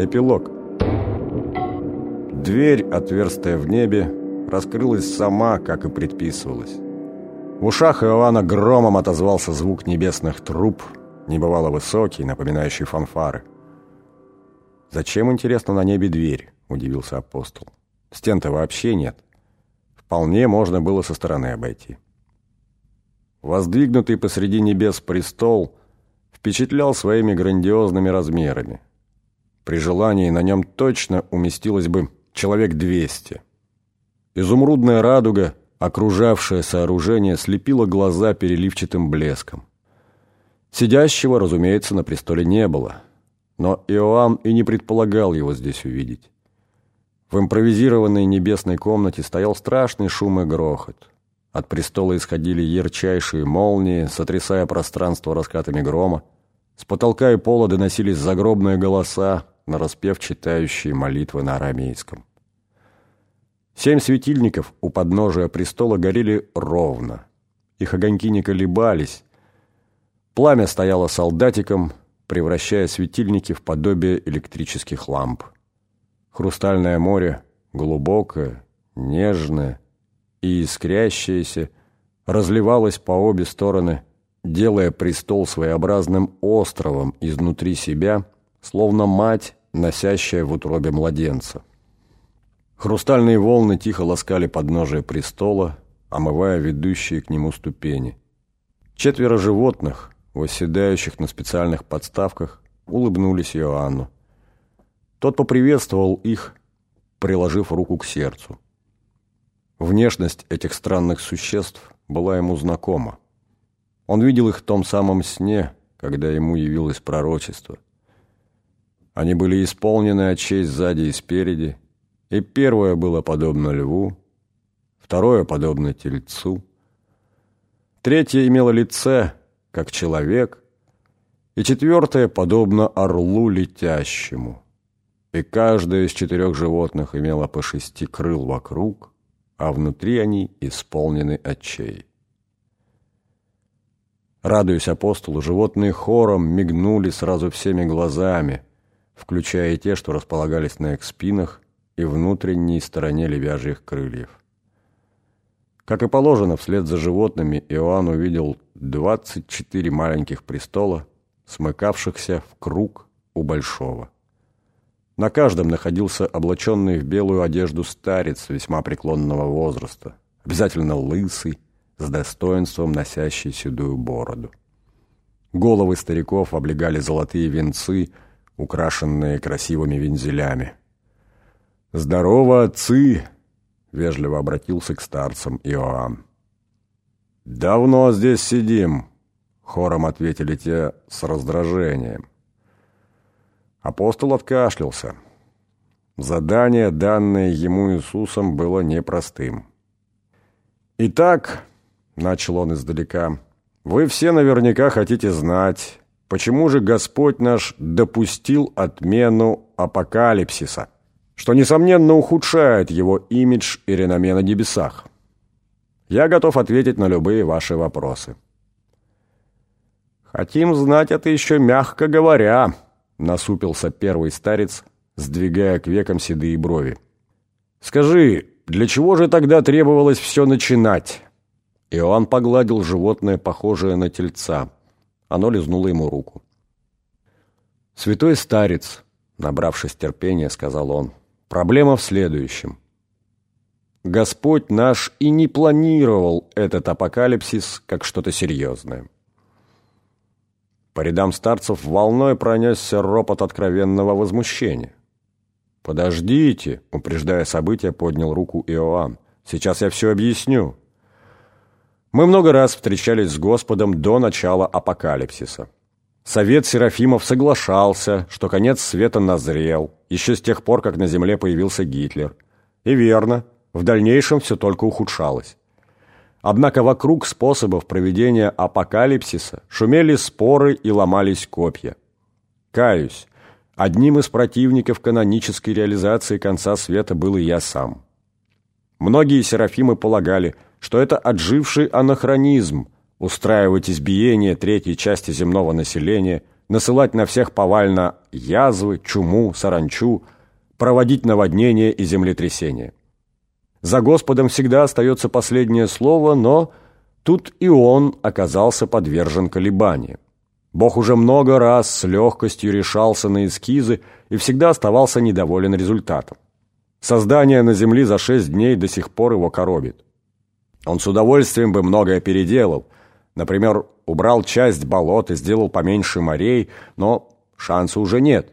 Эпилог. Дверь, отверстая в небе, раскрылась сама, как и предписывалось. В ушах Иоанна громом отозвался звук небесных труб, небывало высокий, напоминающий фанфары. «Зачем, интересно, на небе дверь?» – удивился апостол. «Стен-то вообще нет. Вполне можно было со стороны обойти». Воздвигнутый посреди небес престол впечатлял своими грандиозными размерами. При желании на нем точно уместилось бы человек двести. Изумрудная радуга, окружавшая сооружение, слепила глаза переливчатым блеском. Сидящего, разумеется, на престоле не было, но Иоанн и не предполагал его здесь увидеть. В импровизированной небесной комнате стоял страшный шум и грохот. От престола исходили ярчайшие молнии, сотрясая пространство раскатами грома. С потолка и пола доносились загробные голоса, нараспев читающие молитвы на арамейском. Семь светильников у подножия престола горели ровно. Их огоньки не колебались. Пламя стояло солдатиком, превращая светильники в подобие электрических ламп. Хрустальное море, глубокое, нежное и искрящееся, разливалось по обе стороны, делая престол своеобразным островом изнутри себя, словно мать носящая в утробе младенца. Хрустальные волны тихо ласкали подножие престола, омывая ведущие к нему ступени. Четверо животных, восседающих на специальных подставках, улыбнулись Иоанну. Тот поприветствовал их, приложив руку к сердцу. Внешность этих странных существ была ему знакома. Он видел их в том самом сне, когда ему явилось пророчество – они были исполнены очей сзади и спереди, и первое было подобно льву, второе подобно тельцу, третье имело лице, как человек, и четвертое подобно орлу летящему. И каждое из четырех животных имело по шести крыл вокруг, а внутри они исполнены очей. Радуясь апостолу, животные хором мигнули сразу всеми глазами – включая те, что располагались на их спинах и внутренней стороне лебяжьих крыльев. Как и положено, вслед за животными Иоанн увидел 24 маленьких престола, смыкавшихся в круг у большого. На каждом находился облаченный в белую одежду старец весьма преклонного возраста, обязательно лысый, с достоинством носящий седую бороду. Головы стариков облегали золотые венцы – украшенные красивыми вензелями. «Здорово, отцы!» — вежливо обратился к старцам Иоанн. «Давно здесь сидим», — хором ответили те с раздражением. Апостол откашлялся. Задание, данное ему Иисусом, было непростым. «Итак», — начал он издалека, — «вы все наверняка хотите знать, почему же Господь наш допустил отмену апокалипсиса, что, несомненно, ухудшает его имидж и реноме на небесах? Я готов ответить на любые ваши вопросы. «Хотим знать это еще мягко говоря», — насупился первый старец, сдвигая к векам седые брови. «Скажи, для чего же тогда требовалось все начинать?» Иоанн погладил животное, похожее на тельца. Оно лизнуло ему руку. «Святой старец», набравшись терпения, сказал он, «проблема в следующем. Господь наш и не планировал этот апокалипсис как что-то серьезное». По рядам старцев волной пронесся ропот откровенного возмущения. «Подождите», — упреждая события, поднял руку Иоанн. «Сейчас я все объясню». Мы много раз встречались с Господом до начала апокалипсиса. Совет Серафимов соглашался, что конец света назрел, еще с тех пор, как на земле появился Гитлер. И верно, в дальнейшем все только ухудшалось. Однако вокруг способов проведения апокалипсиса шумели споры и ломались копья. Каюсь, одним из противников канонической реализации конца света был и я сам. Многие серафимы полагали – что это отживший анахронизм устраивать избиение третьей части земного населения насылать на всех повально язвы, чуму, саранчу, проводить наводнения и землетрясения. За Господом всегда остается последнее слово, но тут и он оказался подвержен колебаниям. Бог уже много раз с легкостью решался на эскизы и всегда оставался недоволен результатом. Создание на Земле за шесть дней до сих пор его коробит. Он с удовольствием бы многое переделал. Например, убрал часть болот и сделал поменьше морей, но шанса уже нет.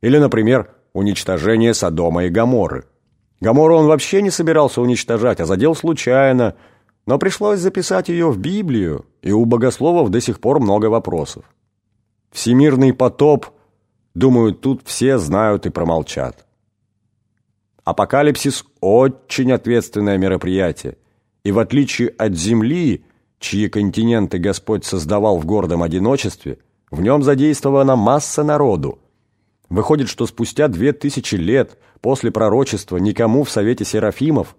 Или, например, уничтожение Содома и Гоморры. Гоморру он вообще не собирался уничтожать, а задел случайно, но пришлось записать ее в Библию, и у богословов до сих пор много вопросов. Всемирный потоп, думаю, тут все знают и промолчат. Апокалипсис – очень ответственное мероприятие, и в отличие от Земли, чьи континенты Господь создавал в гордом одиночестве, в нем задействована масса народу. Выходит, что спустя две тысячи лет после пророчества никому в Совете Серафимов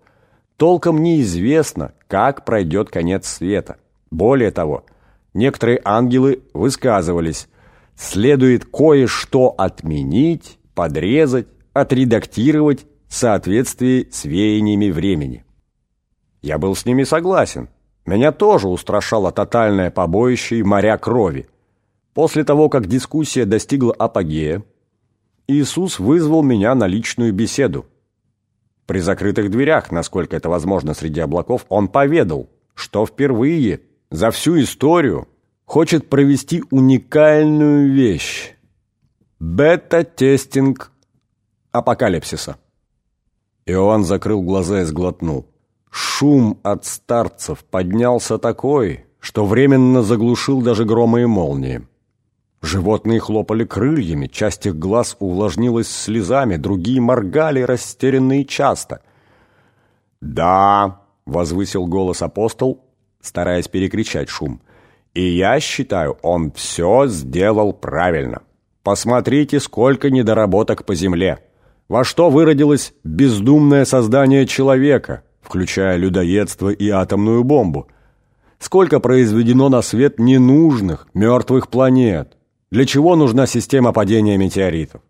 толком неизвестно, как пройдет конец света. Более того, некоторые ангелы высказывались, следует кое-что отменить, подрезать, отредактировать в соответствии с веяниями времени. Я был с ними согласен. Меня тоже устрашало тотальное побоище и моря крови. После того, как дискуссия достигла апогея, Иисус вызвал меня на личную беседу. При закрытых дверях, насколько это возможно среди облаков, он поведал, что впервые за всю историю хочет провести уникальную вещь – бета-тестинг апокалипсиса. Иоанн закрыл глаза и сглотнул. Шум от старцев поднялся такой, что временно заглушил даже громы и молнии. Животные хлопали крыльями, часть их глаз увлажнилась слезами, другие моргали, растерянные часто. «Да», — возвысил голос апостол, стараясь перекричать шум, «и я считаю, он все сделал правильно. Посмотрите, сколько недоработок по земле» во что выродилось бездумное создание человека, включая людоедство и атомную бомбу. Сколько произведено на свет ненужных, мертвых планет. Для чего нужна система падения метеоритов?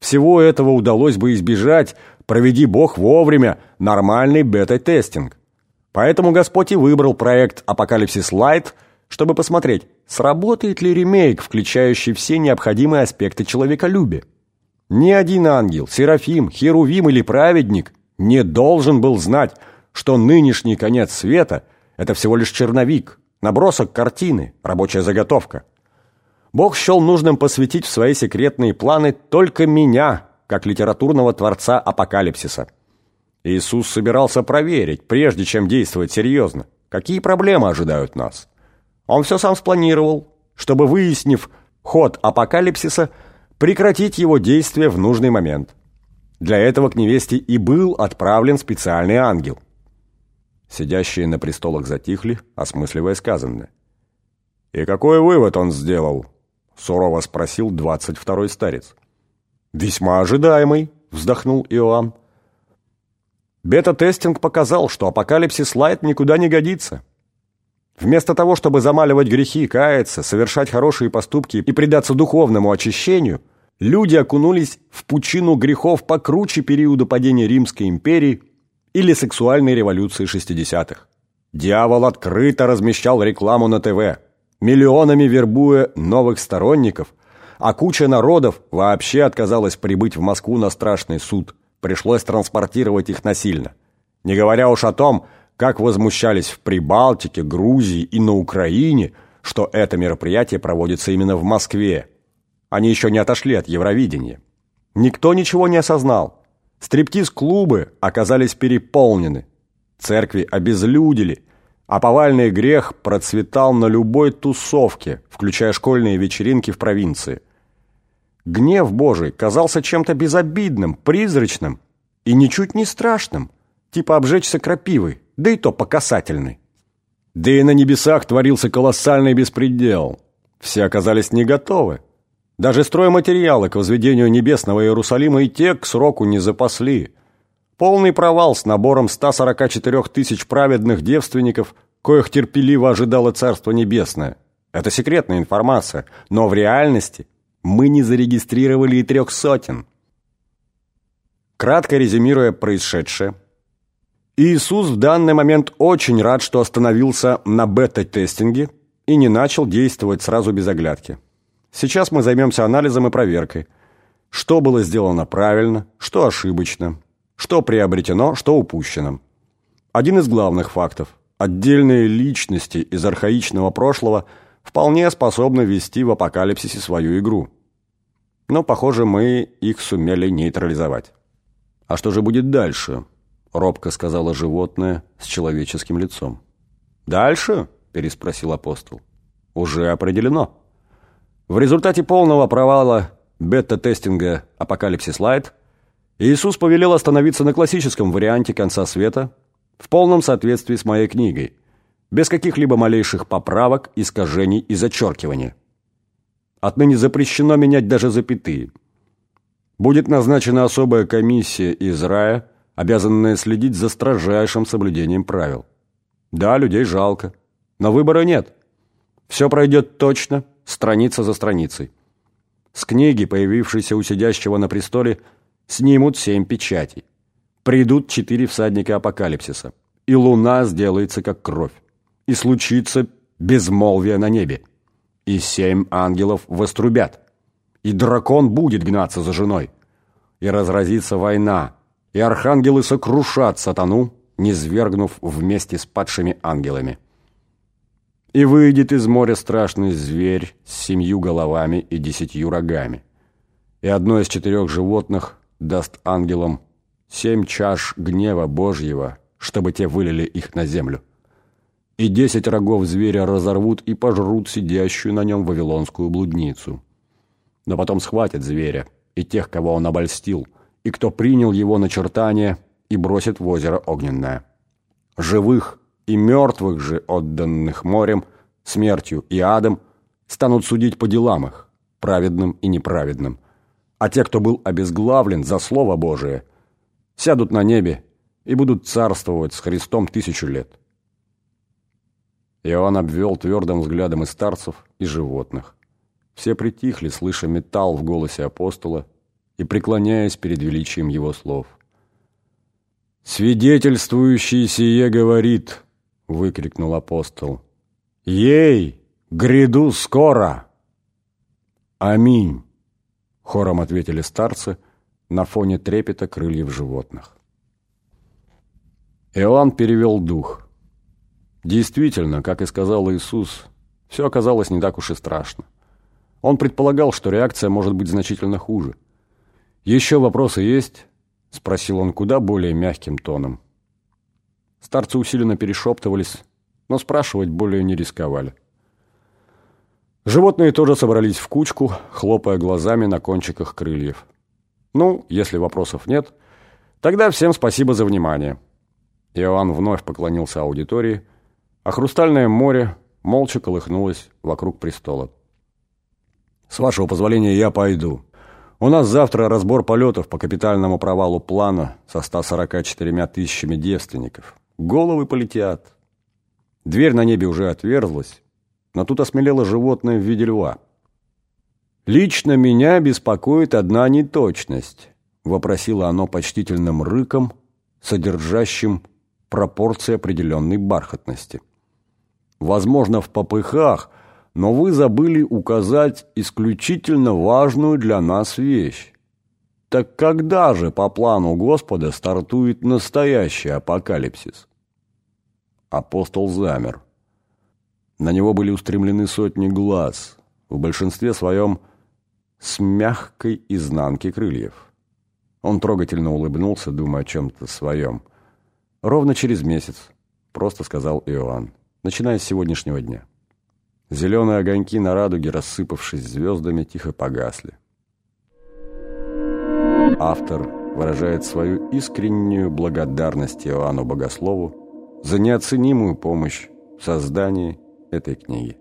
Всего этого удалось бы избежать, проведи Бог вовремя нормальный бета-тестинг. Поэтому Господь и выбрал проект «Апокалипсис Лайт», чтобы посмотреть, сработает ли ремейк, включающий все необходимые аспекты человеколюбия. Ни один ангел, серафим, херувим или праведник не должен был знать, что нынешний конец света – это всего лишь черновик, набросок картины, рабочая заготовка. Бог счел нужным посвятить в свои секретные планы только меня, как литературного творца апокалипсиса. Иисус собирался проверить, прежде чем действовать серьезно, какие проблемы ожидают нас. Он все сам спланировал, чтобы, выяснив ход апокалипсиса – прекратить его действие в нужный момент. Для этого к невесте и был отправлен специальный ангел. Сидящие на престолах затихли, осмысливая сказанное. «И какой вывод он сделал?» — сурово спросил двадцать второй старец. «Весьма ожидаемый», — вздохнул Иоанн. Бета-тестинг показал, что апокалипсис Лайт никуда не годится. Вместо того, чтобы замаливать грехи, каяться, совершать хорошие поступки и предаться духовному очищению, люди окунулись в пучину грехов покруче периода падения Римской империи или сексуальной революции 60-х. Дьявол открыто размещал рекламу на ТВ, миллионами вербуя новых сторонников, а куча народов вообще отказалась прибыть в Москву на страшный суд. Пришлось транспортировать их насильно. Не говоря уж о том, как возмущались в Прибалтике, Грузии и на Украине, что это мероприятие проводится именно в Москве, они еще не отошли от Евровидения. Никто ничего не осознал. Стриптиз-клубы оказались переполнены. Церкви обезлюдили, а повальный грех процветал на любой тусовке, включая школьные вечеринки в провинции. Гнев Божий казался чем-то безобидным, призрачным и ничуть не страшным, типа обжечься крапивой, да и то по касательной. Да и на небесах творился колоссальный беспредел. Все оказались не готовы. Даже стройматериалы к возведению небесного Иерусалима и те к сроку не запасли. Полный провал с набором 144 тысяч праведных девственников, коих терпеливо ожидало Царство Небесное. Это секретная информация, но в реальности мы не зарегистрировали и трех сотен. Кратко резюмируя происшедшее, Иисус в данный момент очень рад, что остановился на бета-тестинге и не начал действовать сразу без оглядки. Сейчас мы займемся анализом и проверкой. Что было сделано правильно, что ошибочно, что приобретено, что упущено. Один из главных фактов – отдельные личности из архаичного прошлого вполне способны вести в апокалипсисе свою игру. Но, похоже, мы их сумели нейтрализовать. «А что же будет дальше?» – робко сказала животное с человеческим лицом. «Дальше?» – переспросил апостол. «Уже определено». В результате полного провала бета-тестинга «Апокалипсис Лайт» Иисус повелел остановиться на классическом варианте конца света в полном соответствии с моей книгой, без каких-либо малейших поправок, искажений и зачеркивания. Отныне запрещено менять даже запятые. Будет назначена особая комиссия из рая, обязанная следить за строжайшим соблюдением правил. Да, людей жалко, но выбора нет. Все пройдет точно, страница за страницей. С книги, появившейся у сидящего на престоле, снимут семь печатей. Придут четыре всадника апокалипсиса, и луна сделается как кровь, и случится безмолвие на небе, и семь ангелов вострубят, и дракон будет гнаться за женой, и разразится война, и архангелы сокрушат сатану, низвергнув вместе с падшими ангелами. И выйдет из моря страшный зверь с семью головами и десятью рогами. И одно из четырех животных даст ангелам семь чаш гнева Божьего, чтобы те вылили их на землю. И десять рогов зверя разорвут и пожрут сидящую на нем вавилонскую блудницу. Но потом схватят зверя и тех, кого он обольстил, и кто принял его начертание и бросит в озеро огненное. Живых и мертвых же, отданных морем, смертью и адом, станут судить по делам их, праведным и неправедным. А те, кто был обезглавлен за Слово Божие, сядут на небе и будут царствовать с Христом тысячу лет. Иоанн обвел твердым взглядом и старцев, и животных. Все притихли, слыша металл в голосе апостола и преклоняясь перед величием его слов. «Свидетельствующий сие говорит», выкрикнул апостол. «Ей! Гряду скоро!» «Аминь!» — хором ответили старцы на фоне трепета крыльев животных. Иоанн перевел дух. Действительно, как и сказал Иисус, все оказалось не так уж и страшно. Он предполагал, что реакция может быть значительно хуже. «Еще вопросы есть?» — спросил он куда более мягким тоном. Старцы усиленно перешептывались, но спрашивать более не рисковали. Животные тоже собрались в кучку, хлопая глазами на кончиках крыльев. Ну, если вопросов нет, тогда всем спасибо за внимание. Иоанн вновь поклонился аудитории, а хрустальное море молча колыхнулось вокруг престола. «С вашего позволения я пойду. У нас завтра разбор полетов по капитальному провалу плана со 144 тысячами девственников. Головы полетят. Дверь на небе уже отверзлась, но тут осмелело животное в виде льва. «Лично меня беспокоит одна неточность», — вопросило оно почтительным рыком, содержащим пропорции определенной бархатности. «Возможно, в попыхах, но вы забыли указать исключительно важную для нас вещь. Так когда же по плану Господа стартует настоящий апокалипсис?» Апостол замер. На него были устремлены сотни глаз, в большинстве своем с мягкой изнанки крыльев. Он трогательно улыбнулся, думая о чем-то своем. «Ровно через месяц», — просто сказал Иоанн, начиная с сегодняшнего дня. Зеленые огоньки на радуге, рассыпавшись звездами, тихо погасли. Автор выражает свою искреннюю благодарность Иоанну Богослову за неоценимую помощь в создании этой книги.